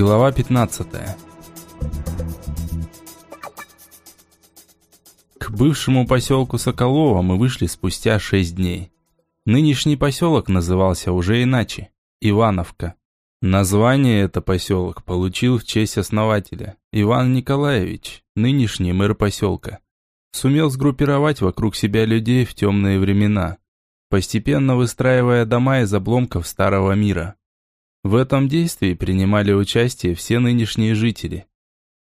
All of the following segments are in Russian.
Глава 15 К бывшему поселку Соколово мы вышли спустя шесть дней. Нынешний поселок назывался уже иначе – Ивановка. Название это поселок получил в честь основателя – Иван Николаевич, нынешний мэр поселка. Сумел сгруппировать вокруг себя людей в темные времена, постепенно выстраивая дома из обломков старого мира – в этом действии принимали участие все нынешние жители.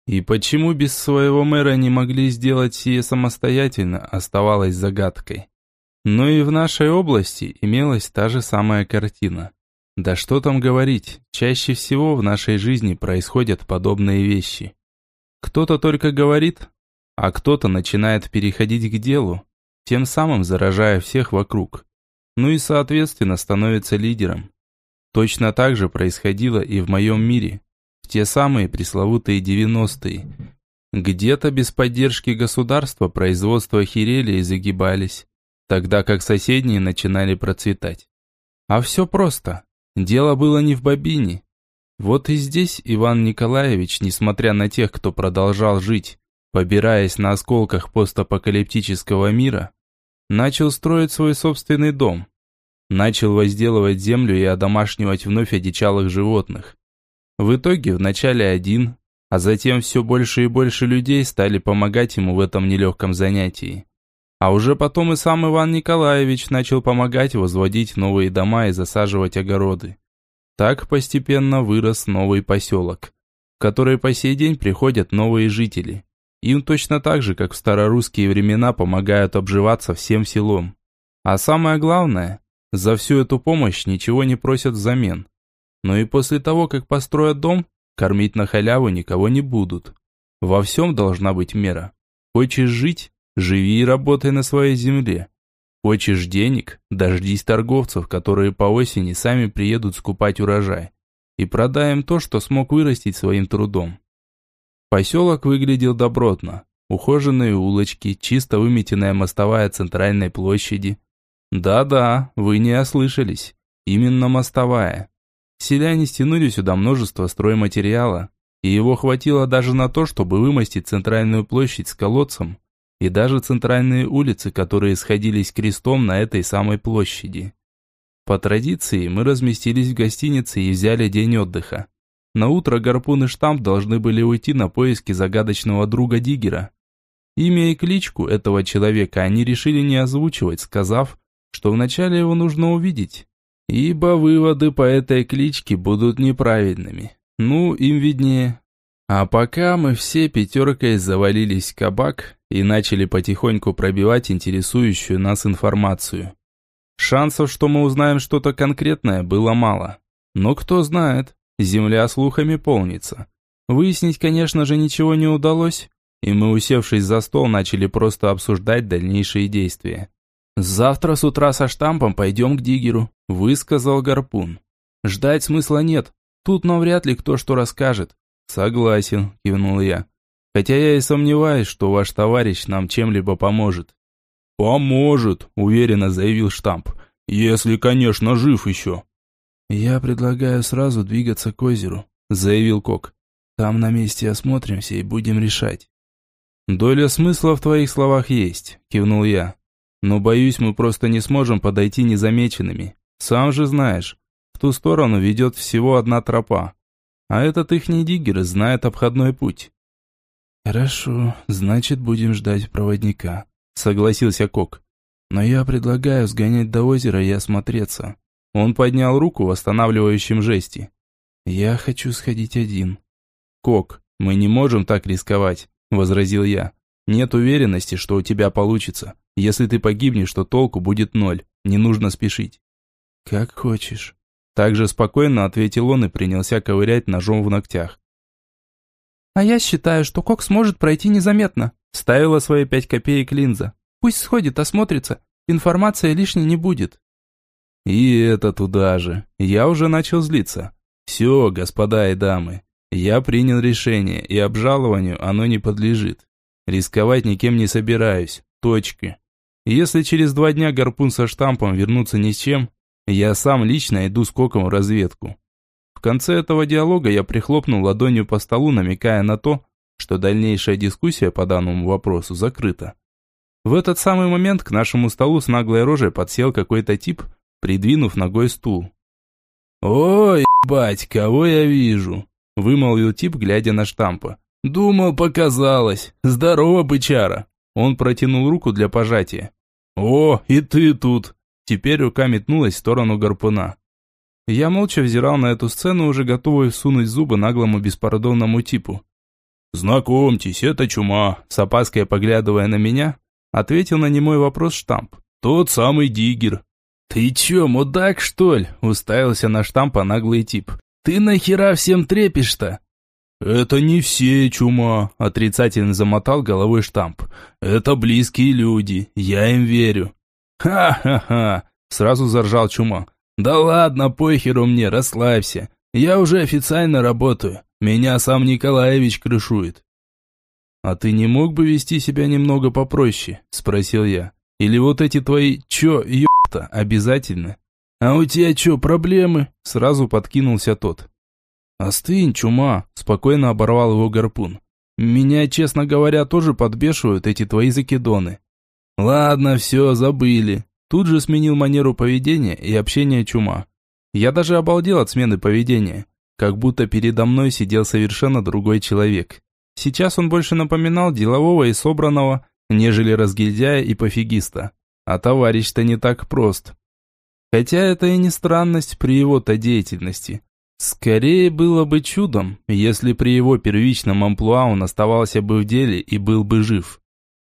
И почему без своего мэра не могли сделать сие самостоятельно, оставалось загадкой. Но и в нашей области имелась та же самая картина. Да что там говорить, чаще всего в нашей жизни происходят подобные вещи. Кто-то только говорит, а кто-то начинает переходить к делу, тем самым заражая всех вокруг. Ну и соответственно становится лидером. Точно так же происходило и в моем мире, в те самые пресловутые 90-е. Где-то без поддержки государства производства херели и загибались, тогда как соседние начинали процветать. А все просто. Дело было не в бобине. Вот и здесь Иван Николаевич, несмотря на тех, кто продолжал жить, побираясь на осколках постапокалиптического мира, начал строить свой собственный дом – Начал возделывать землю и одомашнивать вновь одичалых животных. В итоге вначале один, а затем все больше и больше людей стали помогать ему в этом нелегком занятии. А уже потом и сам Иван Николаевич начал помогать возводить новые дома и засаживать огороды. Так постепенно вырос новый поселок, в который по сей день приходят новые жители. Им точно так же, как в старорусские времена, помогают обживаться всем селом. А самое главное, за всю эту помощь ничего не просят взамен. Но и после того, как построят дом, кормить на халяву никого не будут. Во всем должна быть мера. Хочешь жить – живи и работай на своей земле. Хочешь денег – дождись торговцев, которые по осени сами приедут скупать урожай. И продай им то, что смог вырастить своим трудом. Поселок выглядел добротно. Ухоженные улочки, чисто выметенная мостовая центральной площади – да-да, вы не ослышались. Именно мостовая. Селяне стянули сюда множество стройматериала, и его хватило даже на то, чтобы вымостить центральную площадь с колодцем и даже центральные улицы, которые сходились крестом на этой самой площади. По традиции мы разместились в гостинице и взяли день отдыха. На утро Гарпун и Штамп должны были уйти на поиски загадочного друга Диггера. Имя и кличку этого человека они решили не озвучивать, сказав, что вначале его нужно увидеть, ибо выводы по этой кличке будут неправильными. Ну, им виднее. А пока мы все пятеркой завалились в кабак и начали потихоньку пробивать интересующую нас информацию. Шансов, что мы узнаем что-то конкретное, было мало. Но кто знает, земля слухами полнится. Выяснить, конечно же, ничего не удалось, и мы, усевшись за стол, начали просто обсуждать дальнейшие действия. «Завтра с утра со штампом пойдем к Диггеру», – высказал Гарпун. «Ждать смысла нет. Тут нам вряд ли кто что расскажет». «Согласен», – кивнул я. «Хотя я и сомневаюсь, что ваш товарищ нам чем-либо поможет». «Поможет», – уверенно заявил штамп. «Если, конечно, жив еще». «Я предлагаю сразу двигаться к озеру», – заявил Кок. «Там на месте осмотримся и будем решать». «Доля смысла в твоих словах есть», – кивнул я. Но боюсь, мы просто не сможем подойти незамеченными. Сам же знаешь, в ту сторону ведет всего одна тропа. А этот ихний диггер знает обходной путь. Хорошо, значит будем ждать проводника, согласился Кок. Но я предлагаю сгонять до озера и осмотреться. Он поднял руку в восстанавливающем жесте. Я хочу сходить один. Кок, мы не можем так рисковать, возразил я. Нет уверенности, что у тебя получится. Если ты погибнешь, то толку будет ноль. Не нужно спешить». «Как хочешь». Так же спокойно ответил он и принялся ковырять ножом в ногтях. «А я считаю, что Кок сможет пройти незаметно», ставила свои пять копеек линза. «Пусть сходит, осмотрится. Информация лишней не будет». И это туда же. Я уже начал злиться. Все, господа и дамы, я принял решение, и обжалованию оно не подлежит. Рисковать никем не собираюсь. Точка. Если через два дня гарпун со штампом вернутся ни с чем, я сам лично иду с Коком в разведку. В конце этого диалога я прихлопнул ладонью по столу, намекая на то, что дальнейшая дискуссия по данному вопросу закрыта. В этот самый момент к нашему столу с наглой рожей подсел какой-то тип, придвинув ногой стул. «Ой, ебать, кого я вижу?» – вымолвил тип, глядя на штампа. «Думал, показалось. Здорово, бычара!» Он протянул руку для пожатия. «О, и ты тут!» Теперь рука метнулась в сторону гарпуна. Я молча взирал на эту сцену, уже готовый сунуть зубы наглому беспардонному типу. «Знакомьтесь, это чума», с опаской поглядывая на меня, ответил на немой вопрос штамп. «Тот самый диггер». «Ты чё, мудак, что ли?» уставился на штампа наглый тип. «Ты нахера всем трепишь-то?» «Это не все, чума», – отрицательно замотал головой штамп. «Это близкие люди, я им верю». «Ха-ха-ха!» – сразу заржал чума. «Да ладно, похеру мне, расслабься. Я уже официально работаю. Меня сам Николаевич крышует». «А ты не мог бы вести себя немного попроще?» – спросил я. «Или вот эти твои «чё, ёпта» обязательно?» «А у тебя чё, проблемы?» – сразу подкинулся тот. «Остынь, чума!» – спокойно оборвал его гарпун. «Меня, честно говоря, тоже подбешивают эти твои закидоны. «Ладно, все, забыли». Тут же сменил манеру поведения и общения чума. Я даже обалдел от смены поведения. Как будто передо мной сидел совершенно другой человек. Сейчас он больше напоминал делового и собранного, нежели разгильдяя и пофигиста. А товарищ-то не так прост. Хотя это и не странность при его-то деятельности. Скорее было бы чудом, если при его первичном амплуа он оставался бы в деле и был бы жив.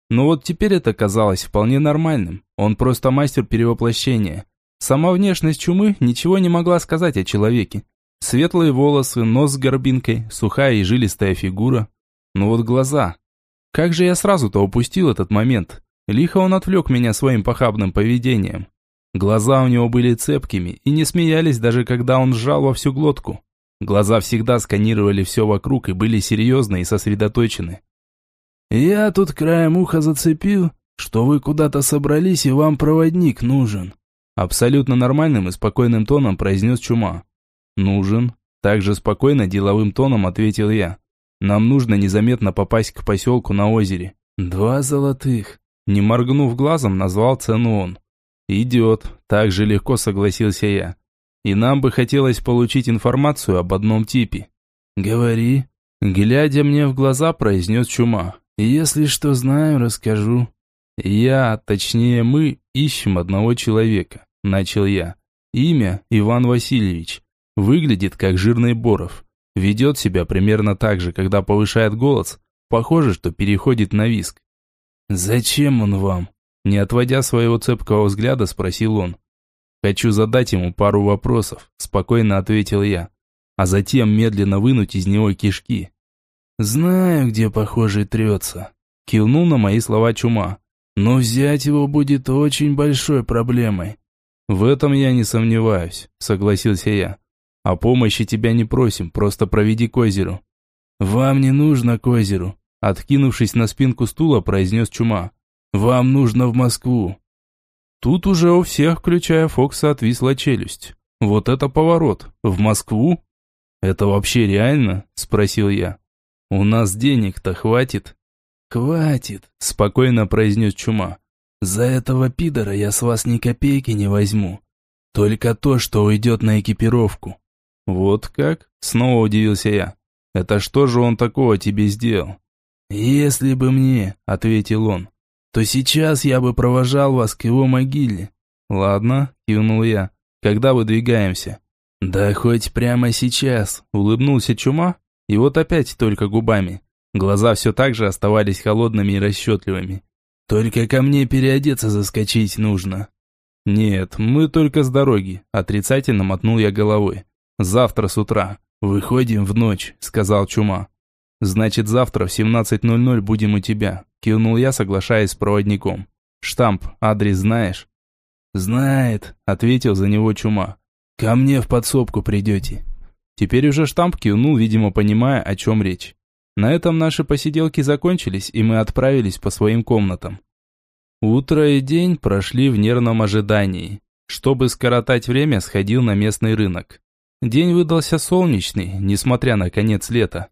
Но вот теперь это казалось вполне нормальным. Он просто мастер перевоплощения. Сама внешность чумы ничего не могла сказать о человеке. Светлые волосы, нос с горбинкой, сухая и жилистая фигура. Но вот глаза. Как же я сразу-то упустил этот момент. Лихо он отвлек меня своим похабным поведением. Глаза у него были цепкими и не смеялись даже когда он сжал во всю глотку. Глаза всегда сканировали все вокруг и были серьезны и сосредоточены. «Я тут краем уха зацепил, что вы куда-то собрались и вам проводник нужен». Абсолютно нормальным и спокойным тоном произнес Чума. «Нужен». Также спокойно деловым тоном ответил я. «Нам нужно незаметно попасть к поселку на озере». «Два золотых». Не моргнув глазом, назвал цену он. «Идет», так же легко согласился я. «И нам бы хотелось получить информацию об одном типе». «Говори». Глядя мне в глаза, произнес Чума. Если что знаю, расскажу. Я, точнее мы, ищем одного человека, начал я. Имя Иван Васильевич. Выглядит как жирный Боров. Ведет себя примерно так же, когда повышает голос. Похоже, что переходит на виск. «Зачем он вам?» Не отводя своего цепкого взгляда, спросил он. «Хочу задать ему пару вопросов», спокойно ответил я. А затем медленно вынуть из него кишки. «Знаю, где похожий трется», – кивнул на мои слова чума. «Но взять его будет очень большой проблемой». «В этом я не сомневаюсь», – согласился я. «О помощи тебя не просим, просто проведи к озеру». «Вам не нужно к озеру», – откинувшись на спинку стула, произнес чума. «Вам нужно в Москву». Тут уже у всех, включая Фокса, отвисла челюсть. «Вот это поворот! В Москву?» «Это вообще реально?» – спросил я. «У нас денег-то хватит?» «Хватит», – спокойно произнес Чума. «За этого пидора я с вас ни копейки не возьму. Только то, что уйдет на экипировку». «Вот как?» – снова удивился я. «Это что же он такого тебе сделал?» «Если бы мне», – ответил он, – «то сейчас я бы провожал вас к его могиле». «Ладно», – кивнул я. «Когда выдвигаемся?» «Да хоть прямо сейчас», – улыбнулся Чума и вот опять только губами. Глаза все так же оставались холодными и расчетливыми. «Только ко мне переодеться заскочить нужно». «Нет, мы только с дороги», – отрицательно мотнул я головой. «Завтра с утра. Выходим в ночь», – сказал Чума. «Значит, завтра в 17.00 будем у тебя», – кивнул я, соглашаясь с проводником. «Штамп, адрес знаешь?» «Знает», – ответил за него Чума. «Ко мне в подсобку придете». Теперь уже штамп кивнул, видимо, понимая, о чем речь. На этом наши посиделки закончились, и мы отправились по своим комнатам. Утро и день прошли в нервном ожидании. Чтобы скоротать время, сходил на местный рынок. День выдался солнечный, несмотря на конец лета.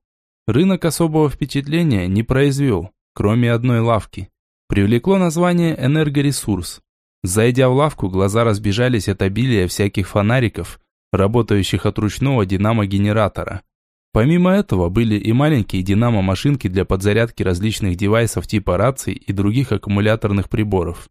Рынок особого впечатления не произвел, кроме одной лавки. Привлекло название «Энергоресурс». Зайдя в лавку, глаза разбежались от обилия всяких фонариков, работающих от ручного динамо-генератора. Помимо этого были и маленькие динамо-машинки для подзарядки различных девайсов типа раций и других аккумуляторных приборов.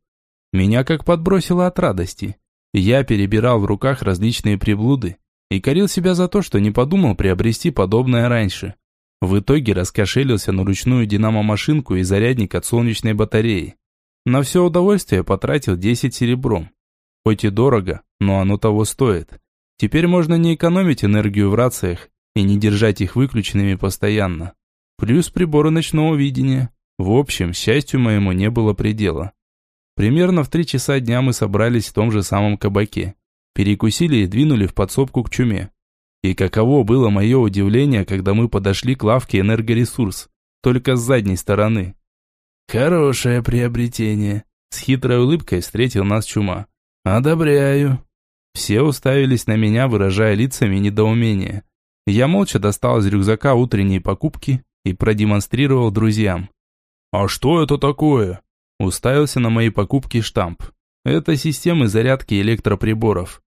Меня как подбросило от радости. Я перебирал в руках различные приблуды и корил себя за то, что не подумал приобрести подобное раньше. В итоге раскошелился на ручную динамо-машинку и зарядник от солнечной батареи. На все удовольствие потратил 10 серебром. Хоть и дорого, но оно того стоит. Теперь можно не экономить энергию в рациях и не держать их выключенными постоянно. Плюс приборы ночного видения. В общем, счастью моему не было предела. Примерно в три часа дня мы собрались в том же самом кабаке. Перекусили и двинули в подсобку к чуме. И каково было мое удивление, когда мы подошли к лавке «Энергоресурс», только с задней стороны. «Хорошее приобретение», – с хитрой улыбкой встретил нас чума. «Одобряю». Все уставились на меня, выражая лицами недоумение. Я молча достал из рюкзака утренние покупки и продемонстрировал друзьям. «А что это такое?» Уставился на мои покупки штамп. Это системы зарядки электроприборов.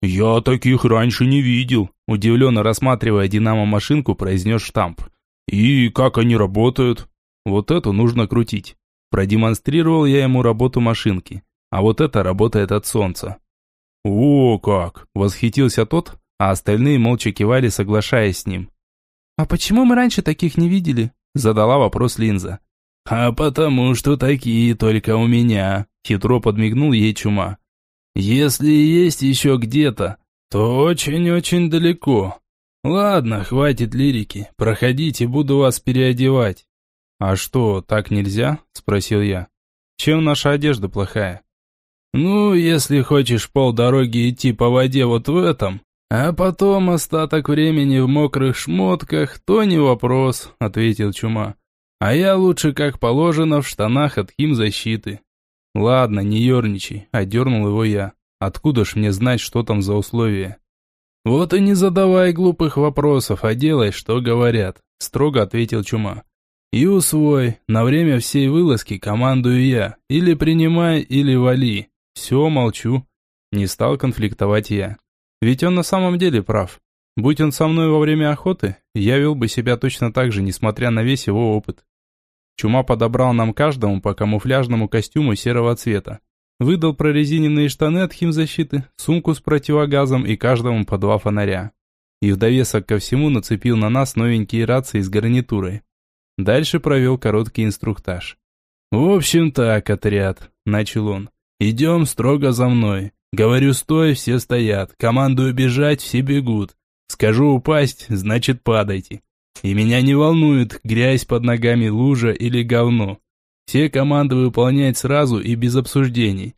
«Я таких раньше не видел», – удивленно рассматривая динамо-машинку, произнес штамп. «И как они работают?» «Вот эту нужно крутить». Продемонстрировал я ему работу машинки. А вот это работает от солнца. «О, как!» – восхитился тот, а остальные молча кивали, соглашаясь с ним. «А почему мы раньше таких не видели?» – задала вопрос Линза. «А потому что такие только у меня», – хитро подмигнул ей чума. «Если есть еще где-то, то очень-очень далеко. Ладно, хватит лирики, проходите, буду вас переодевать». «А что, так нельзя?» – спросил я. «Чем наша одежда плохая?» «Ну, если хочешь полдороги идти по воде вот в этом, а потом остаток времени в мокрых шмотках, то не вопрос», – ответил Чума. А я лучше, как положено, в штанах от химзащиты. Ладно, не ерничай, одернул его я. Откуда ж мне знать, что там за условия? Вот и не задавай глупых вопросов, а делай, что говорят, строго ответил Чума. И усвой, на время всей вылазки командую я. Или принимай, или вали. Все, молчу. Не стал конфликтовать я. Ведь он на самом деле прав. Будь он со мной во время охоты, я вел бы себя точно так же, несмотря на весь его опыт. Чума подобрал нам каждому по камуфляжному костюму серого цвета. Выдал прорезиненные штаны от химзащиты, сумку с противогазом и каждому по два фонаря. И в довесок ко всему нацепил на нас новенькие рации с гарнитурой. Дальше провел короткий инструктаж. «В общем так, отряд», – начал он. «Идем строго за мной. Говорю, стой, все стоят. Командую бежать, все бегут. Скажу упасть, значит падайте. И меня не волнует, грязь под ногами, лужа или говно. Все команды выполнять сразу и без обсуждений.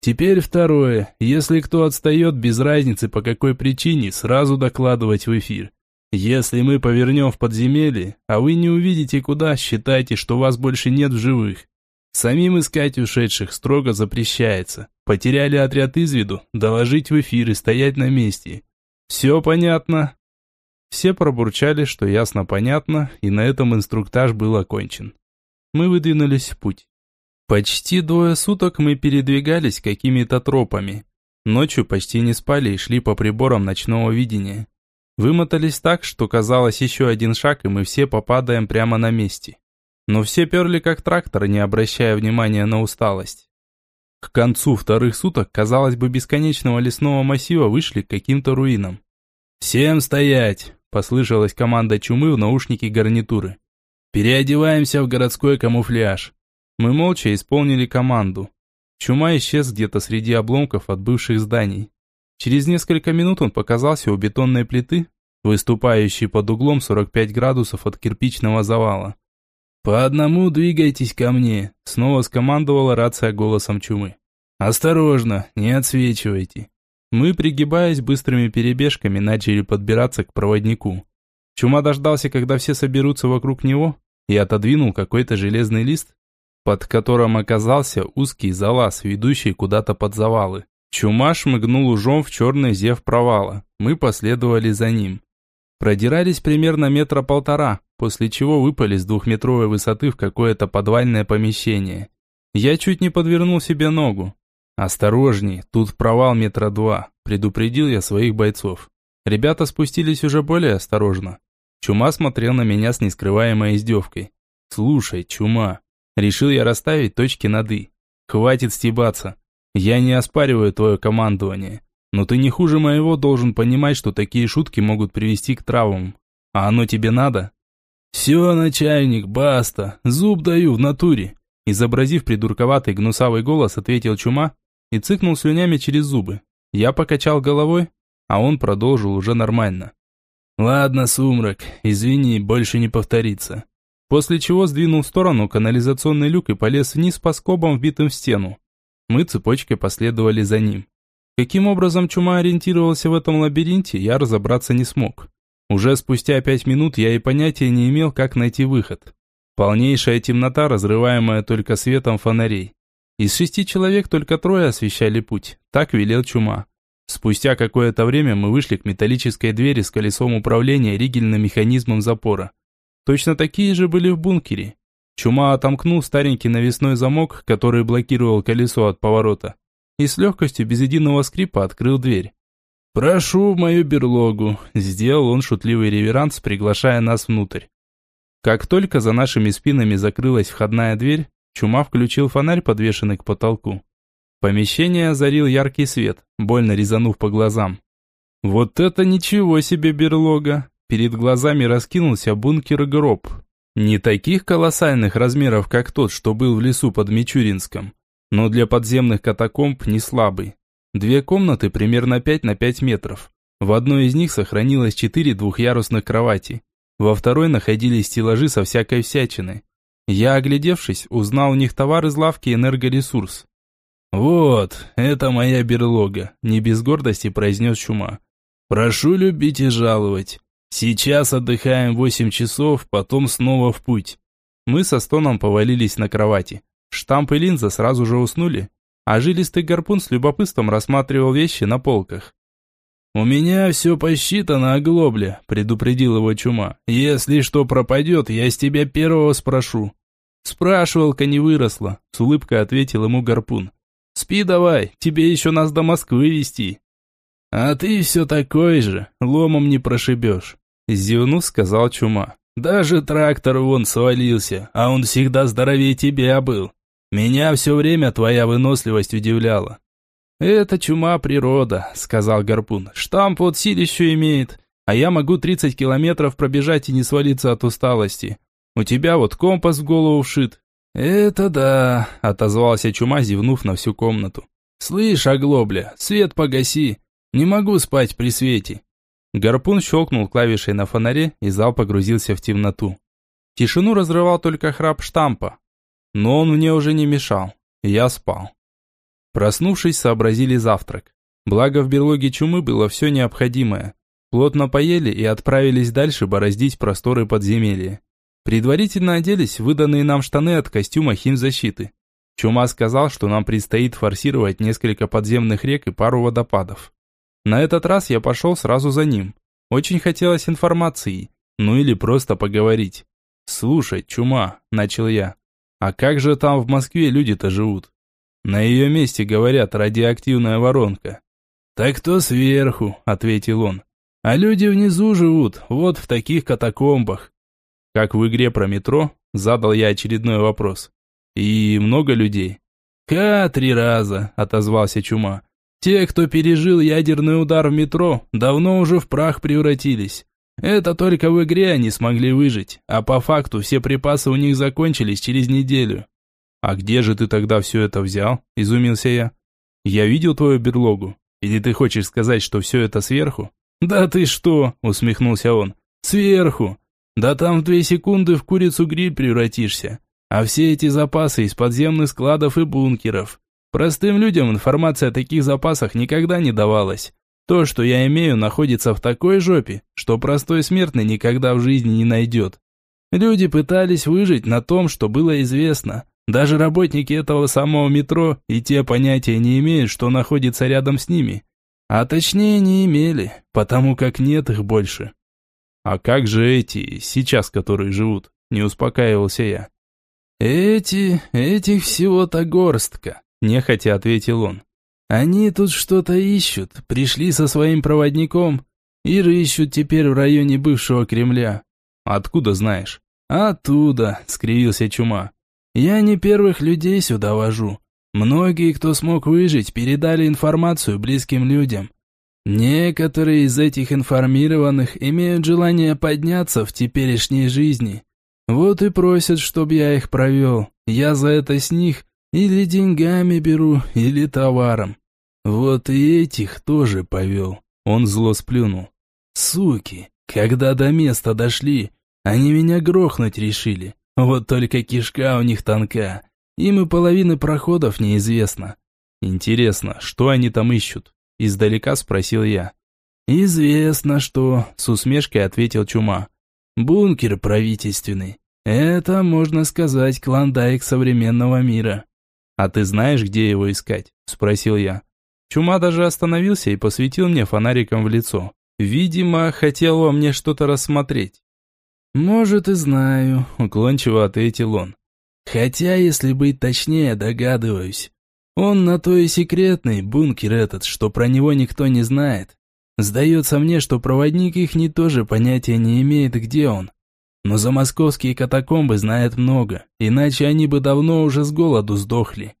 Теперь второе. Если кто отстает без разницы по какой причине, сразу докладывать в эфир. Если мы повернем в подземелье, а вы не увидите куда, считайте, что вас больше нет в живых. Самим искать ушедших строго запрещается. Потеряли отряд из виду, доложить в эфир и стоять на месте. Все понятно? Все пробурчали, что ясно-понятно, и на этом инструктаж был окончен. Мы выдвинулись в путь. Почти двое суток мы передвигались какими-то тропами. Ночью почти не спали и шли по приборам ночного видения. Вымотались так, что казалось еще один шаг, и мы все попадаем прямо на месте. Но все перли как трактор, не обращая внимания на усталость. К концу вторых суток, казалось бы, бесконечного лесного массива вышли к каким-то руинам. «Всем стоять!» Послышалась команда чумы в наушнике гарнитуры. «Переодеваемся в городской камуфляж». Мы молча исполнили команду. Чума исчез где-то среди обломков от бывших зданий. Через несколько минут он показался у бетонной плиты, выступающей под углом 45 градусов от кирпичного завала. «По одному двигайтесь ко мне», — снова скомандовала рация голосом чумы. «Осторожно, не отсвечивайте». Мы, пригибаясь быстрыми перебежками, начали подбираться к проводнику. Чума дождался, когда все соберутся вокруг него, и отодвинул какой-то железный лист, под которым оказался узкий залаз, ведущий куда-то под завалы. Чума шмыгнул ужом в черный зев провала. Мы последовали за ним. Продирались примерно метра полтора, после чего выпали с двухметровой высоты в какое-то подвальное помещение. Я чуть не подвернул себе ногу. «Осторожней, тут провал метра два», – предупредил я своих бойцов. Ребята спустились уже более осторожно. Чума смотрел на меня с нескрываемой издевкой. «Слушай, Чума, решил я расставить точки над «и». Хватит стебаться. Я не оспариваю твое командование, но ты не хуже моего должен понимать, что такие шутки могут привести к травмам. А оно тебе надо? Все, начальник, баста, зуб даю в натуре. Изобразив придурковатый гнусавый голос, ответил Чума и цыкнул слюнями через зубы. Я покачал головой, а он продолжил уже нормально. «Ладно, сумрак, извини, больше не повторится». После чего сдвинул в сторону канализационный люк и полез вниз по скобам, вбитым в стену. Мы цепочкой последовали за ним. Каким образом Чума ориентировался в этом лабиринте, я разобраться не смог. Уже спустя пять минут я и понятия не имел, как найти выход. Полнейшая темнота, разрываемая только светом фонарей. Из шести человек только трое освещали путь, так велел Чума. Спустя какое-то время мы вышли к металлической двери с колесом управления ригельным механизмом запора. Точно такие же были в бункере. Чума отомкнул старенький навесной замок, который блокировал колесо от поворота, и с легкостью без единого скрипа открыл дверь. «Прошу в мою берлогу», – сделал он шутливый реверанс, приглашая нас внутрь. Как только за нашими спинами закрылась входная дверь, Чума включил фонарь, подвешенный к потолку. Помещение озарил яркий свет, больно резанув по глазам. Вот это ничего себе берлога! Перед глазами раскинулся бункер-гроб, не таких колоссальных размеров, как тот, что был в лесу под Мичуринском, но для подземных катакомб не слабый. Две комнаты примерно 5 на 5 метров. В одной из них сохранилось четыре двухъярусных кровати. Во второй находились стеллажи со всякой всячиной. Я, оглядевшись, узнал у них товар из лавки «Энергоресурс». «Вот, это моя берлога», – не без гордости произнес Чума. «Прошу любить и жаловать. Сейчас отдыхаем восемь часов, потом снова в путь. Мы со стоном повалились на кровати. Штамп и линза сразу же уснули, а жилистый гарпун с любопытством рассматривал вещи на полках. «У меня все посчитано, оглобля», – предупредил его чума. «Если что пропадет, я с тебя первого спрошу». «Спрашивалка не выросла», – с улыбкой ответил ему гарпун. «Спи давай, тебе еще нас до Москвы везти». «А ты все такой же, ломом не прошибешь». Зевнув, сказал Чума. «Даже трактор вон свалился, а он всегда здоровее тебя был. Меня все время твоя выносливость удивляла». «Это чума природа», — сказал Гарпун. «Штамп вот силищу имеет, а я могу 30 километров пробежать и не свалиться от усталости. У тебя вот компас в голову вшит». «Это да», — отозвался чума, зевнув на всю комнату. «Слышь, оглобля, свет погаси. Не могу спать при свете». Гарпун щелкнул клавишей на фонаре, и зал погрузился в темноту. Тишину разрывал только храп штампа. Но он мне уже не мешал. Я спал. Проснувшись, сообразили завтрак. Благо в берлоге чумы было все необходимое. Плотно поели и отправились дальше бороздить просторы подземелья. Предварительно оделись выданные нам штаны от костюма химзащиты. Чума сказал, что нам предстоит форсировать несколько подземных рек и пару водопадов. На этот раз я пошел сразу за ним. Очень хотелось информации, ну или просто поговорить. «Слушай, чума», – начал я, – «а как же там в Москве люди-то живут?» «На ее месте, говорят, радиоактивная воронка». «Так кто сверху», – ответил он. «А люди внизу живут, вот в таких катакомбах». Как в игре про метро, задал я очередной вопрос. «И много людей?» «Ка, три раза», – отозвался Чума. Те, кто пережил ядерный удар в метро, давно уже в прах превратились. Это только в игре они смогли выжить, а по факту все припасы у них закончились через неделю. «А где же ты тогда все это взял?» – изумился я. «Я видел твою берлогу. Или ты хочешь сказать, что все это сверху?» «Да ты что?» – усмехнулся он. «Сверху! Да там в две секунды в курицу гриль превратишься. А все эти запасы из подземных складов и бункеров. Простым людям информация о таких запасах никогда не давалась. То, что я имею, находится в такой жопе, что простой смертный никогда в жизни не найдет. Люди пытались выжить на том, что было известно, Даже работники этого самого метро и те понятия не имеют, что находится рядом с ними. А точнее не имели, потому как нет их больше. А как же эти, сейчас которые живут? Не успокаивался я. Эти, этих всего-то горстка, нехотя ответил он. Они тут что-то ищут, пришли со своим проводником и рыщут теперь в районе бывшего Кремля. Откуда знаешь? Оттуда, скривился Чума. Я не первых людей сюда вожу. Многие, кто смог выжить, передали информацию близким людям. Некоторые из этих информированных имеют желание подняться в теперешней жизни. Вот и просят, чтобы я их провел. Я за это с них или деньгами беру, или товаром. Вот и этих тоже повел. Он зло сплюнул. Суки, когда до места дошли, они меня грохнуть решили. Вот только кишка у них тонка. Им и половины проходов неизвестно. Интересно, что они там ищут? Издалека спросил я. Известно что, с усмешкой ответил Чума. Бункер правительственный. Это, можно сказать, клондайк современного мира. А ты знаешь, где его искать? Спросил я. Чума даже остановился и посветил мне фонариком в лицо. Видимо, хотел во мне что-то рассмотреть. «Может, и знаю», — уклончиво ответил он. «Хотя, если быть точнее, догадываюсь. Он на то и секретный, бункер этот, что про него никто не знает. Сдается мне, что проводник их не тоже понятия не имеет, где он. Но за московские катакомбы знает много, иначе они бы давно уже с голоду сдохли».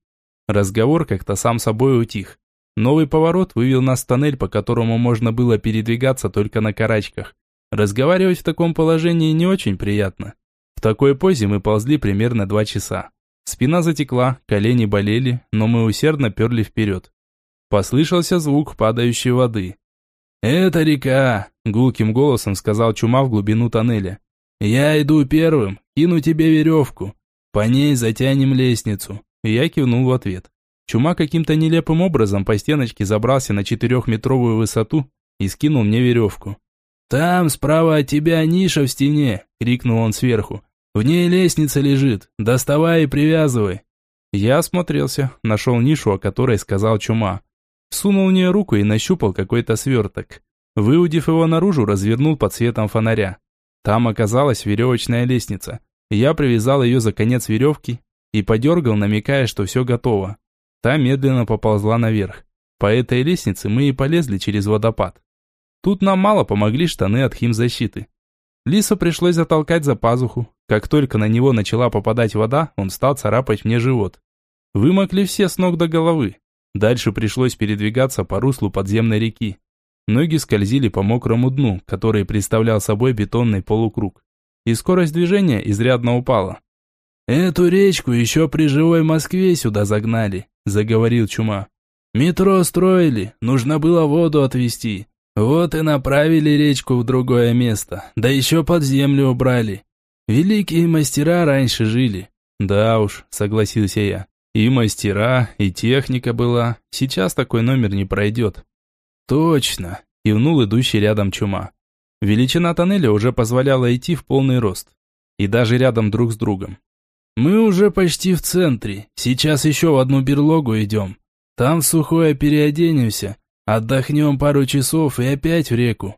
Разговор как-то сам собой утих. Новый поворот вывел нас в тоннель, по которому можно было передвигаться только на карачках. Разговаривать в таком положении не очень приятно. В такой позе мы ползли примерно два часа. Спина затекла, колени болели, но мы усердно перли вперед. Послышался звук падающей воды. «Это река!» – гулким голосом сказал Чума в глубину тоннеля. «Я иду первым, кину тебе веревку. По ней затянем лестницу». Я кивнул в ответ. Чума каким-то нелепым образом по стеночке забрался на четырехметровую высоту и скинул мне веревку. «Там справа от тебя ниша в стене!» — крикнул он сверху. «В ней лестница лежит. Доставай и привязывай!» Я осмотрелся, нашел нишу, о которой сказал Чума. Сунул в нее руку и нащупал какой-то сверток. Выудив его наружу, развернул под светом фонаря. Там оказалась веревочная лестница. Я привязал ее за конец веревки и подергал, намекая, что все готово. Та медленно поползла наверх. По этой лестнице мы и полезли через водопад. Тут нам мало помогли штаны от химзащиты. Лиса пришлось затолкать за пазуху. Как только на него начала попадать вода, он стал царапать мне живот. Вымокли все с ног до головы. Дальше пришлось передвигаться по руслу подземной реки. Ноги скользили по мокрому дну, который представлял собой бетонный полукруг. И скорость движения изрядно упала. «Эту речку еще при живой Москве сюда загнали», – заговорил Чума. «Метро строили, нужно было воду отвезти. Вот и направили речку в другое место, да еще под землю убрали. Великие мастера раньше жили. Да уж, согласился я. И мастера, и техника была. Сейчас такой номер не пройдет. Точно, кивнул идущий рядом чума. Величина тоннеля уже позволяла идти в полный рост. И даже рядом друг с другом. Мы уже почти в центре. Сейчас еще в одну берлогу идем. Там сухое переоденемся Отдохнем пару часов и опять в реку.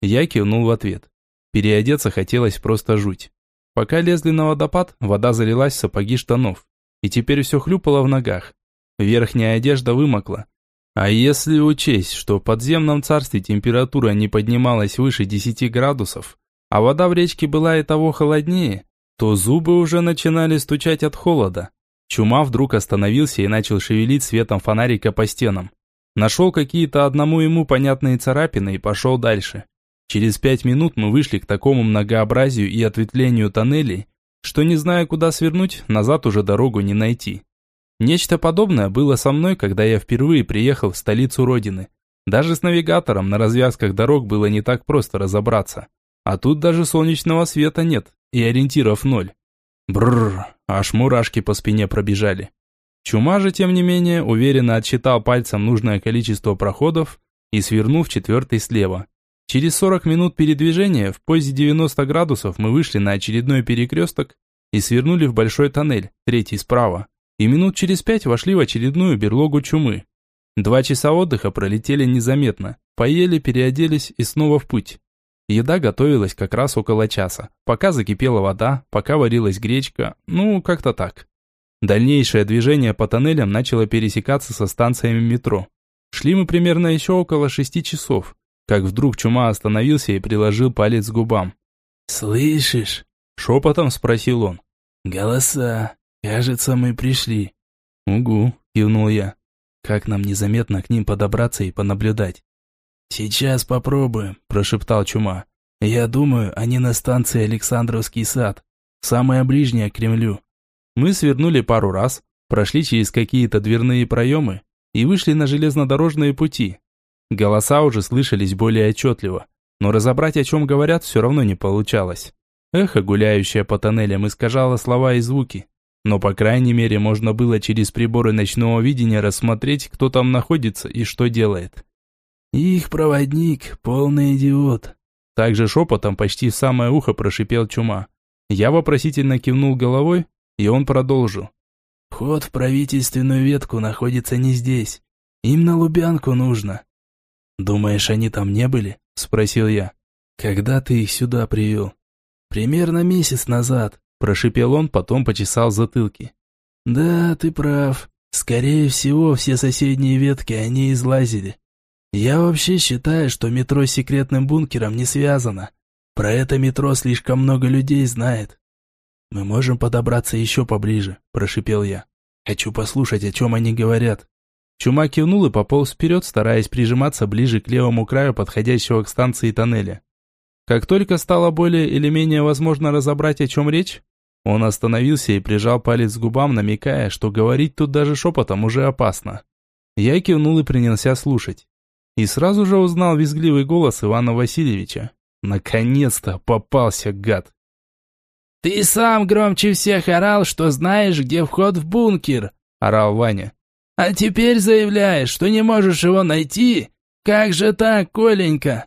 Я кивнул в ответ. Переодеться хотелось просто жуть. Пока лезли на водопад, вода залилась в сапоги штанов. И теперь все хлюпало в ногах. Верхняя одежда вымокла. А если учесть, что в подземном царстве температура не поднималась выше 10 градусов, а вода в речке была и того холоднее, то зубы уже начинали стучать от холода. Чума вдруг остановился и начал шевелить светом фонарика по стенам. Нашел какие-то одному ему понятные царапины и пошел дальше. Через пять минут мы вышли к такому многообразию и ответвлению тоннелей, что не зная, куда свернуть, назад уже дорогу не найти. Нечто подобное было со мной, когда я впервые приехал в столицу Родины. Даже с навигатором на развязках дорог было не так просто разобраться. А тут даже солнечного света нет, и ориентиров ноль. Бррр, аж мурашки по спине пробежали. Чума же, тем не менее, уверенно отсчитал пальцем нужное количество проходов и свернул в четвертый слева. Через 40 минут передвижения в позе 90 градусов мы вышли на очередной перекресток и свернули в большой тоннель, третий справа. И минут через пять вошли в очередную берлогу чумы. Два часа отдыха пролетели незаметно. Поели, переоделись и снова в путь. Еда готовилась как раз около часа, пока закипела вода, пока варилась гречка, ну, как-то так. Дальнейшее движение по тоннелям начало пересекаться со станциями метро. Шли мы примерно еще около шести часов, как вдруг Чума остановился и приложил палец к губам. «Слышишь?» – шепотом спросил он. «Голоса. Кажется, мы пришли». «Угу», – кивнул я. «Как нам незаметно к ним подобраться и понаблюдать?» «Сейчас попробуем», – прошептал Чума. «Я думаю, они на станции Александровский сад, самая ближняя к Кремлю. Мы свернули пару раз, прошли через какие-то дверные проемы и вышли на железнодорожные пути. Голоса уже слышались более отчетливо, но разобрать, о чем говорят, все равно не получалось. Эхо, гуляющее по тоннелям, искажало слова и звуки. Но, по крайней мере, можно было через приборы ночного видения рассмотреть, кто там находится и что делает. «Их проводник – полный идиот», также шепотом почти в самое ухо прошипел чума. Я вопросительно кивнул головой, и он продолжил. «Вход в правительственную ветку находится не здесь. Им на Лубянку нужно». «Думаешь, они там не были?» – спросил я. «Когда ты их сюда привел?» «Примерно месяц назад», – прошипел он, потом почесал затылки. «Да, ты прав. Скорее всего, все соседние ветки они излазили. Я вообще считаю, что метро с секретным бункером не связано. Про это метро слишком много людей знает. «Мы можем подобраться еще поближе», – прошипел я. «Хочу послушать, о чем они говорят». Чума кивнул и пополз вперед, стараясь прижиматься ближе к левому краю подходящего к станции тоннеля. Как только стало более или менее возможно разобрать, о чем речь, он остановился и прижал палец к губам, намекая, что говорить тут даже шепотом уже опасно. Я кивнул и принялся слушать. И сразу же узнал визгливый голос Ивана Васильевича. Наконец-то попался, гад. «Ты сам громче всех орал, что знаешь, где вход в бункер!» – орал Ваня. «А теперь заявляешь, что не можешь его найти? Как же так, Коленька?»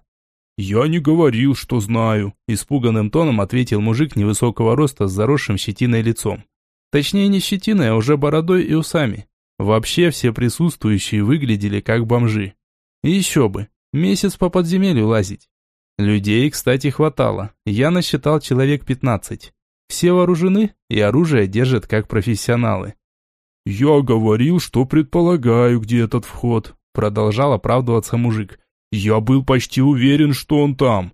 «Я не говорил, что знаю», – испуганным тоном ответил мужик невысокого роста с заросшим щетиной лицом. Точнее, не щетиной, а уже бородой и усами. Вообще все присутствующие выглядели как бомжи. И еще бы, месяц по подземелью лазить. Людей, кстати, хватало. Я насчитал человек пятнадцать. Все вооружены и оружие держат как профессионалы. «Я говорил, что предполагаю, где этот вход», продолжал оправдываться мужик. «Я был почти уверен, что он там».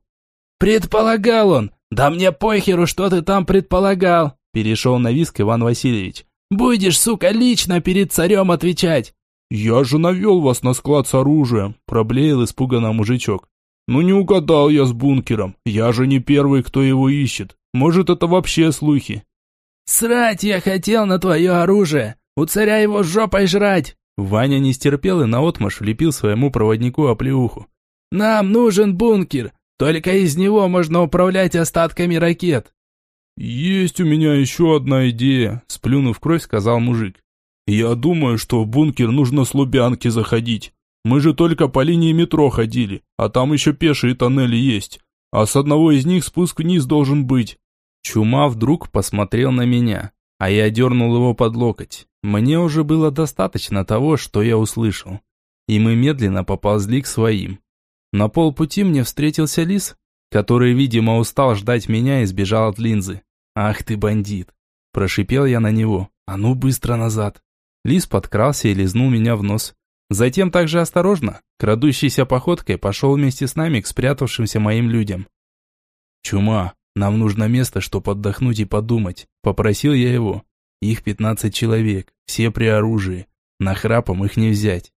«Предполагал он! Да мне похеру, что ты там предполагал!» Перешел на виск Иван Васильевич. «Будешь, сука, лично перед царем отвечать!» «Я же навел вас на склад с оружием», проблеял испуганно мужичок. «Ну не угадал я с бункером, я же не первый, кто его ищет. Может, это вообще слухи?» «Срать я хотел на твое оружие! У царя его жопой жрать!» Ваня не стерпел и наотмашь влепил своему проводнику оплеуху. «Нам нужен бункер! Только из него можно управлять остатками ракет!» «Есть у меня еще одна идея», – сплюнув кровь, сказал мужик. «Я думаю, что в бункер нужно с Лубянки заходить. Мы же только по линии метро ходили, а там еще пешие тоннели есть. А с одного из них спуск вниз должен быть. Чума вдруг посмотрел на меня, а я дернул его под локоть. Мне уже было достаточно того, что я услышал. И мы медленно поползли к своим. На полпути мне встретился лис, который, видимо, устал ждать меня и сбежал от линзы. «Ах ты бандит!» Прошипел я на него. «А ну быстро назад!» Лис подкрался и лизнул меня в нос. Затем также осторожно, крадущейся походкой, пошел вместе с нами к спрятавшимся моим людям. «Чума, нам нужно место, чтобы отдохнуть и подумать. Попросил я его. Их пятнадцать человек, все при оружии. На храпом их не взять.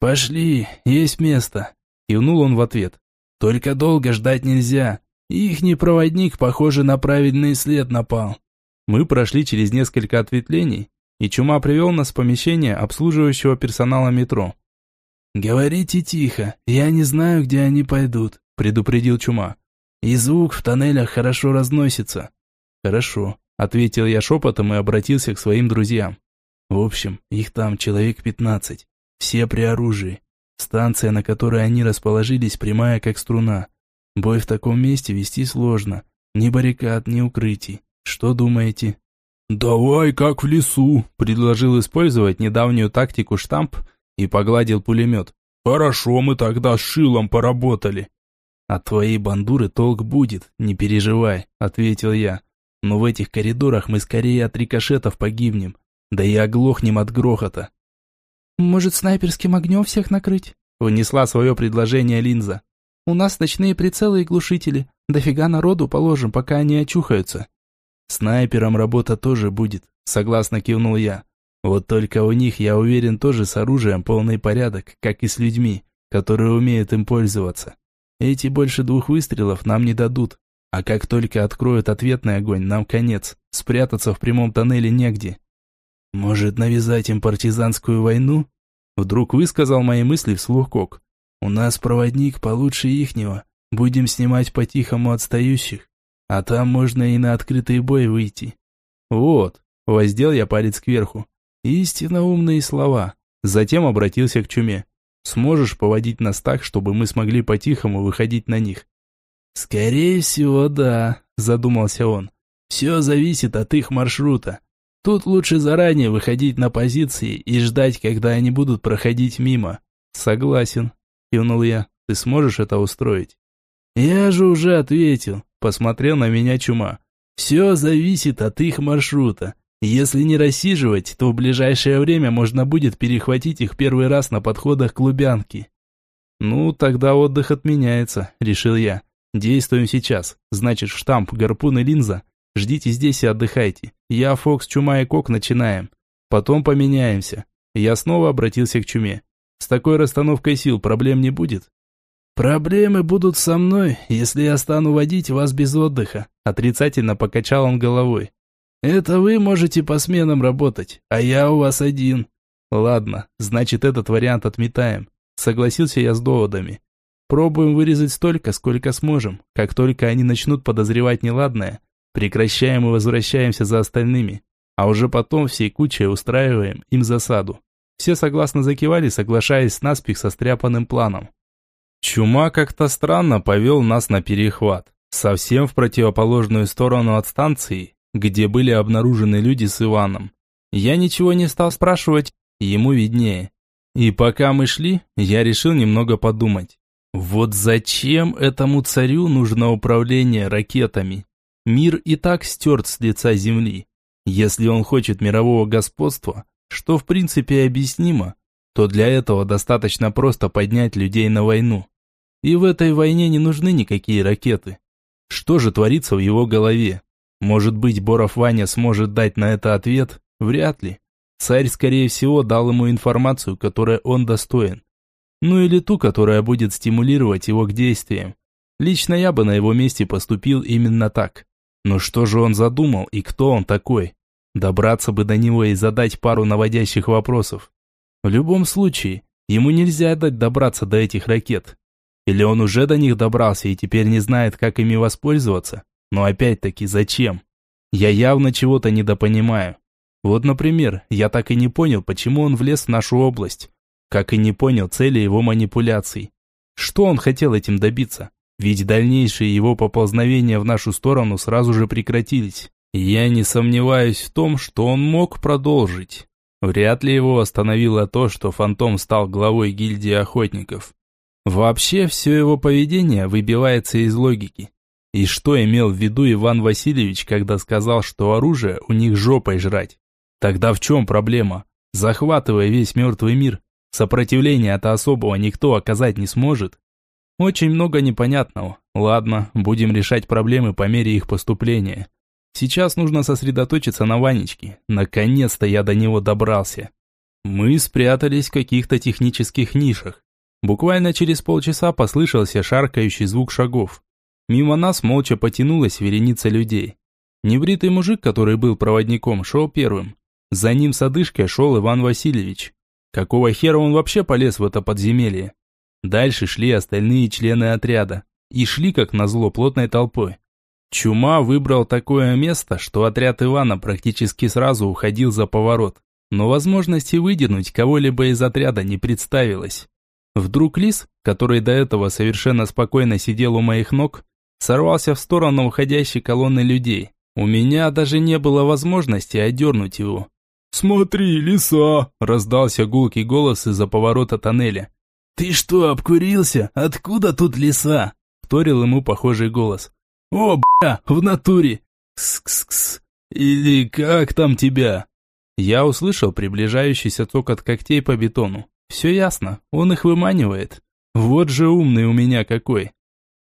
Пошли, есть место. Кивнул он в ответ. Только долго ждать нельзя. Ихний проводник, похоже, на правильный след напал. Мы прошли через несколько ответвлений, и Чума привел нас в помещение обслуживающего персонала метро. «Говорите тихо, я не знаю, где они пойдут», – предупредил Чума. И звук в тоннелях хорошо разносится. Хорошо, ответил я шепотом и обратился к своим друзьям. В общем, их там человек пятнадцать. Все при оружии. Станция, на которой они расположились, прямая как струна. Бой в таком месте вести сложно. Ни баррикад, ни укрытий. Что думаете?» «Давай как в лесу», – предложил использовать недавнюю тактику штамп и погладил пулемет. «Хорошо мы тогда с Шилом поработали». «От твоей бандуры толк будет, не переживай», – ответил я. «Но в этих коридорах мы скорее от рикошетов погибнем, да и оглохнем от грохота». «Может, снайперским огнем всех накрыть?» – внесла свое предложение Линза. «У нас ночные прицелы и глушители. Дофига народу положим, пока они очухаются». «Снайпером работа тоже будет», – согласно кивнул я. «Вот только у них, я уверен, тоже с оружием полный порядок, как и с людьми, которые умеют им пользоваться. Эти больше двух выстрелов нам не дадут, а как только откроют ответный огонь, нам конец, спрятаться в прямом тоннеле негде». «Может, навязать им партизанскую войну?» Вдруг высказал мои мысли вслух Кок. «У нас проводник получше ихнего, будем снимать по-тихому отстающих. А там можно и на открытый бой выйти. Вот, воздел я палец кверху. Истинно умные слова. Затем обратился к чуме. Сможешь поводить нас так, чтобы мы смогли по-тихому выходить на них? Скорее всего, да, задумался он. Все зависит от их маршрута. Тут лучше заранее выходить на позиции и ждать, когда они будут проходить мимо. Согласен, кивнул я. Ты сможешь это устроить? Я же уже ответил. Посмотрел на меня чума. Все зависит от их маршрута. Если не рассиживать, то в ближайшее время можно будет перехватить их первый раз на подходах к Лубянке. Ну, тогда отдых отменяется, решил я. Действуем сейчас. Значит, штамп, гарпун и линза. Ждите здесь и отдыхайте. Я, Фокс, Чума и Кок начинаем. Потом поменяемся. Я снова обратился к Чуме. С такой расстановкой сил проблем не будет? «Проблемы будут со мной, если я стану водить вас без отдыха», отрицательно покачал он головой. «Это вы можете по сменам работать, а я у вас один». «Ладно, значит этот вариант отметаем», согласился я с доводами. «Пробуем вырезать столько, сколько сможем. Как только они начнут подозревать неладное, прекращаем и возвращаемся за остальными, а уже потом всей кучей устраиваем им засаду». Все согласно закивали, соглашаясь с наспех со стряпанным планом. Чума как-то странно повел нас на перехват, совсем в противоположную сторону от станции, где были обнаружены люди с Иваном. Я ничего не стал спрашивать, ему виднее. И пока мы шли, я решил немного подумать. Вот зачем этому царю нужно управление ракетами? Мир и так стерт с лица земли. Если он хочет мирового господства, что в принципе объяснимо, то для этого достаточно просто поднять людей на войну. И в этой войне не нужны никакие ракеты. Что же творится в его голове? Может быть, Боров Ваня сможет дать на это ответ? Вряд ли. Царь, скорее всего, дал ему информацию, которой он достоин. Ну или ту, которая будет стимулировать его к действиям. Лично я бы на его месте поступил именно так. Но что же он задумал и кто он такой? Добраться бы до него и задать пару наводящих вопросов. В любом случае, ему нельзя дать добраться до этих ракет. Или он уже до них добрался и теперь не знает, как ими воспользоваться? Но опять-таки, зачем? Я явно чего-то недопонимаю. Вот, например, я так и не понял, почему он влез в нашу область. Как и не понял цели его манипуляций. Что он хотел этим добиться? Ведь дальнейшие его поползновения в нашу сторону сразу же прекратились. Я не сомневаюсь в том, что он мог продолжить. Вряд ли его остановило то, что Фантом стал главой гильдии охотников. Вообще, все его поведение выбивается из логики. И что имел в виду Иван Васильевич, когда сказал, что оружие у них жопой жрать? Тогда в чем проблема? Захватывая весь мертвый мир, сопротивления-то особого никто оказать не сможет. Очень много непонятного. Ладно, будем решать проблемы по мере их поступления. Сейчас нужно сосредоточиться на Ванечке. Наконец-то я до него добрался. Мы спрятались в каких-то технических нишах. Буквально через полчаса послышался шаркающий звук шагов. Мимо нас молча потянулась вереница людей. Небритый мужик, который был проводником, шел первым. За ним с одышкой шел Иван Васильевич. Какого хера он вообще полез в это подземелье? Дальше шли остальные члены отряда. И шли, как назло, плотной толпой. Чума выбрал такое место, что отряд Ивана практически сразу уходил за поворот. Но возможности выдернуть кого-либо из отряда не представилось. Вдруг лис, который до этого совершенно спокойно сидел у моих ног, сорвался в сторону уходящей колонны людей. У меня даже не было возможности одернуть его. «Смотри, лиса!» – раздался гулкий голос из-за поворота тоннеля. «Ты что, обкурился? Откуда тут лиса?» – вторил ему похожий голос. «О, бля, в натуре!» «Кс-кс-кс! Или как там тебя?» Я услышал приближающийся цокот когтей по бетону. Все ясно, он их выманивает. Вот же умный у меня какой.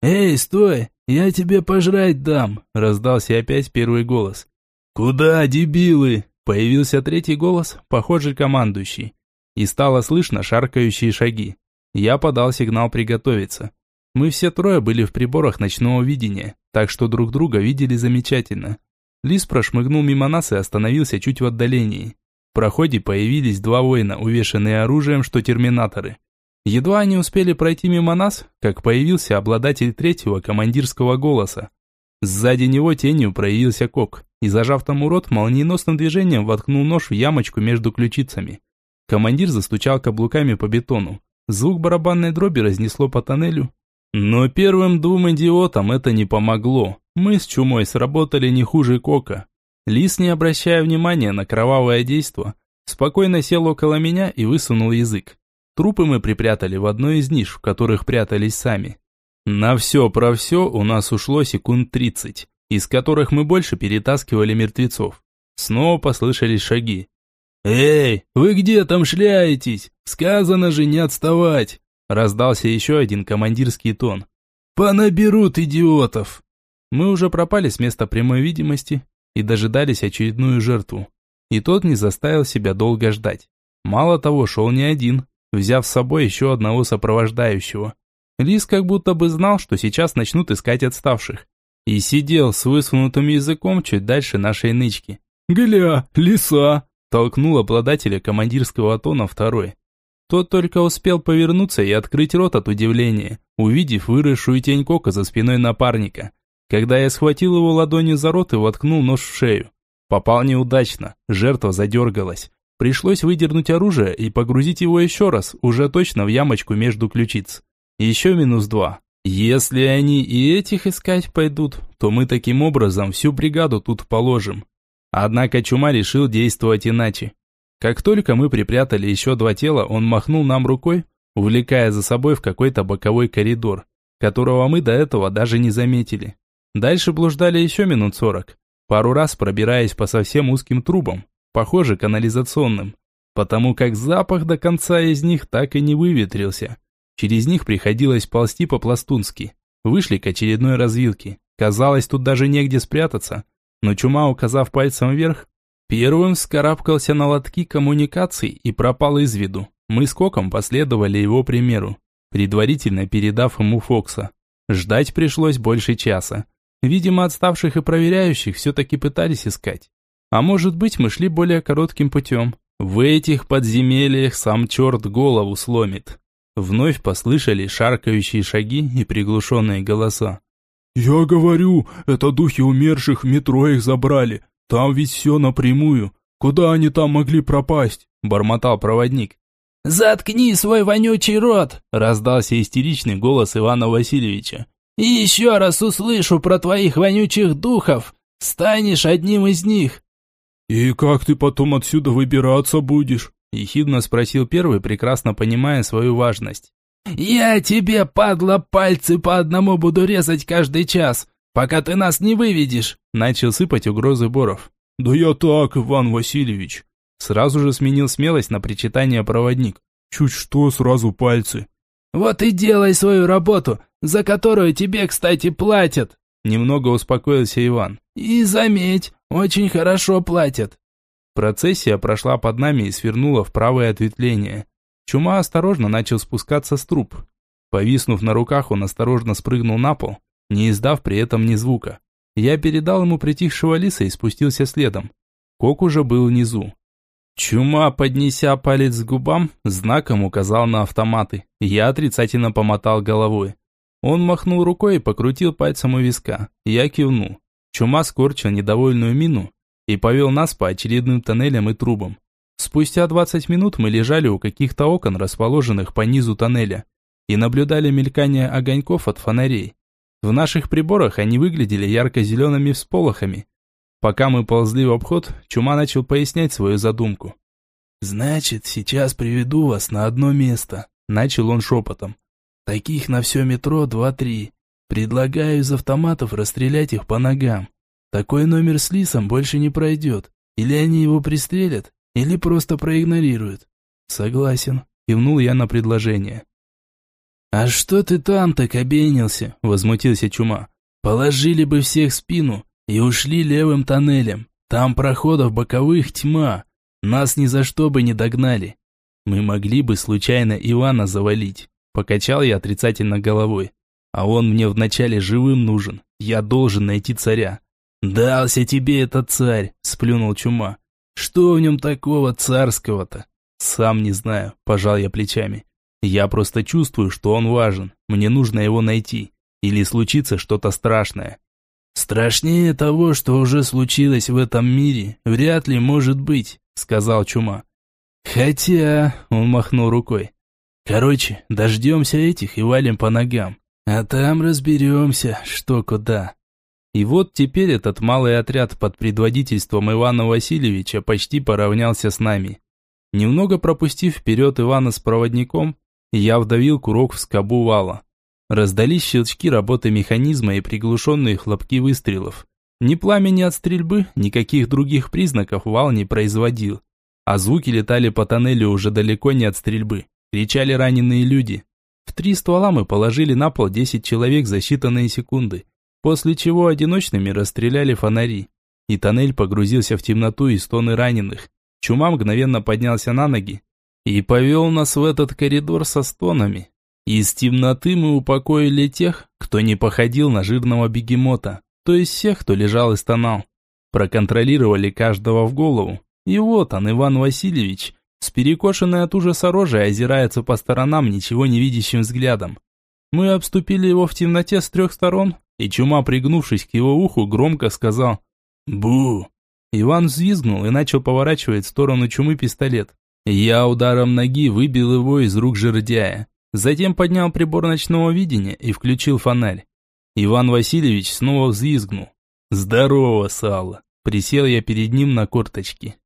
«Эй, стой! Я тебе пожрать дам!» – раздался опять первый голос. «Куда, дебилы?» – появился третий голос, похожий командующий. И стало слышно шаркающие шаги. Я подал сигнал приготовиться. Мы все трое были в приборах ночного видения, так что друг друга видели замечательно. Лис прошмыгнул мимо нас и остановился чуть в отдалении. В проходе появились два воина, увешанные оружием, что терминаторы. Едва они успели пройти мимо нас, как появился обладатель третьего командирского голоса. Сзади него тенью проявился Кок и, зажав тому рот, молниеносным движением воткнул нож в ямочку между ключицами. Командир застучал каблуками по бетону. Звук барабанной дроби разнесло по тоннелю. Но первым двум идиотам это не помогло. Мы с Чумой сработали не хуже Кока. Лис, не обращая внимания на кровавое действо, спокойно сел около меня и высунул язык. Трупы мы припрятали в одной из ниш, в которых прятались сами. На все про все у нас ушло секунд тридцать, из которых мы больше перетаскивали мертвецов. Снова послышались шаги. «Эй, вы где там шляетесь? Сказано же не отставать!» Раздался еще один командирский тон. «Понаберут идиотов!» Мы уже пропали с места прямой видимости и дожидались очередную жертву. И тот не заставил себя долго ждать. Мало того, шел не один, взяв с собой еще одного сопровождающего. Лис как будто бы знал, что сейчас начнут искать отставших. И сидел с высунутым языком чуть дальше нашей нычки. «Гля, лиса!» – толкнул обладателя командирского тона второй. Тот только успел повернуться и открыть рот от удивления, увидев выросшую тень кока за спиной напарника. Когда я схватил его ладонью за рот и воткнул нож в шею. Попал неудачно, жертва задергалась. Пришлось выдернуть оружие и погрузить его еще раз, уже точно в ямочку между ключиц. Еще минус два. Если они и этих искать пойдут, то мы таким образом всю бригаду тут положим. Однако Чума решил действовать иначе. Как только мы припрятали еще два тела, он махнул нам рукой, увлекая за собой в какой-то боковой коридор, которого мы до этого даже не заметили. Дальше блуждали еще минут сорок, пару раз пробираясь по совсем узким трубам, похоже канализационным, потому как запах до конца из них так и не выветрился. Через них приходилось ползти по-пластунски. Вышли к очередной развилке. Казалось, тут даже негде спрятаться. Но Чума, указав пальцем вверх, первым вскарабкался на лотки коммуникаций и пропал из виду. Мы с Коком последовали его примеру, предварительно передав ему Фокса. Ждать пришлось больше часа. Видимо, отставших и проверяющих все-таки пытались искать. А может быть, мы шли более коротким путем. В этих подземельях сам черт голову сломит. Вновь послышали шаркающие шаги и приглушенные голоса. «Я говорю, это духи умерших в метро их забрали. Там ведь все напрямую. Куда они там могли пропасть?» – бормотал проводник. «Заткни свой вонючий рот!» – раздался истеричный голос Ивана Васильевича. «И еще раз услышу про твоих вонючих духов. Станешь одним из них. «И как ты потом отсюда выбираться будешь?» – ехидно спросил первый, прекрасно понимая свою важность. «Я тебе, падла, пальцы по одному буду резать каждый час, пока ты нас не выведешь!» – начал сыпать угрозы Боров. «Да я так, Иван Васильевич!» Сразу же сменил смелость на причитание проводник. «Чуть что, сразу пальцы!» «Вот и делай свою работу, за которую тебе, кстати, платят!» Немного успокоился Иван. «И заметь, очень хорошо платят». Процессия прошла под нами и свернула в правое ответвление. Чума осторожно начал спускаться с труб. Повиснув на руках, он осторожно спрыгнул на пол, не издав при этом ни звука. Я передал ему притихшего лиса и спустился следом. Кок уже был внизу. Чума, поднеся палец к губам, знаком указал на автоматы. Я отрицательно помотал головой. Он махнул рукой и покрутил пальцем у виска. Я кивнул. Чума скорчил недовольную мину и повел нас по очередным тоннелям и трубам. Спустя 20 минут мы лежали у каких-то окон, расположенных по низу тоннеля, и наблюдали мелькание огоньков от фонарей. В наших приборах они выглядели ярко-зелеными всполохами. Пока мы ползли в обход, Чума начал пояснять свою задумку. «Значит, сейчас приведу вас на одно место», – начал он шепотом. «Таких на все метро два-три. Предлагаю из автоматов расстрелять их по ногам. Такой номер с лисом больше не пройдет. Или они его пристрелят, или просто проигнорируют». «Согласен», – кивнул я на предложение. «А что ты там так обенился?» – возмутился Чума. «Положили бы всех в спину и ушли левым тоннелем. Там проходов боковых тьма. Нас ни за что бы не догнали. Мы могли бы случайно Ивана завалить». Покачал я отрицательно головой. А он мне вначале живым нужен. Я должен найти царя. «Дался тебе этот царь», – сплюнул Чума. «Что в нем такого царского-то?» «Сам не знаю», – пожал я плечами. Я просто чувствую, что он важен. Мне нужно его найти. Или случится что-то страшное. Страшнее того, что уже случилось в этом мире, вряд ли может быть, сказал Чума. Хотя, он махнул рукой. Короче, дождемся этих и валим по ногам. А там разберемся, что куда. И вот теперь этот малый отряд под предводительством Ивана Васильевича почти поравнялся с нами. Немного пропустив вперед Ивана с проводником, я вдавил курок в скобу вала. Раздались щелчки работы механизма и приглушенные хлопки выстрелов. Ни пламени от стрельбы, никаких других признаков вал не производил. А звуки летали по тоннелю уже далеко не от стрельбы. Кричали раненые люди. В три ствола мы положили на пол 10 человек за считанные секунды, после чего одиночными расстреляли фонари. И тоннель погрузился в темноту и стоны раненых. Чума мгновенно поднялся на ноги, и повел нас в этот коридор со стонами. Из темноты мы упокоили тех, кто не походил на жирного бегемота, то есть всех, кто лежал и стонал. Проконтролировали каждого в голову. И вот он, Иван Васильевич, с перекошенной от ужаса рожей озирается по сторонам ничего не видящим взглядом. Мы обступили его в темноте с трех сторон, и чума, пригнувшись к его уху, громко сказал «Бу!». Иван взвизгнул и начал поворачивать в сторону чумы пистолет. Я ударом ноги выбил его из рук жердяя. Затем поднял прибор ночного видения и включил фонарь. Иван Васильевич снова взвизгнул. «Здорово, Сало!» Присел я перед ним на корточки.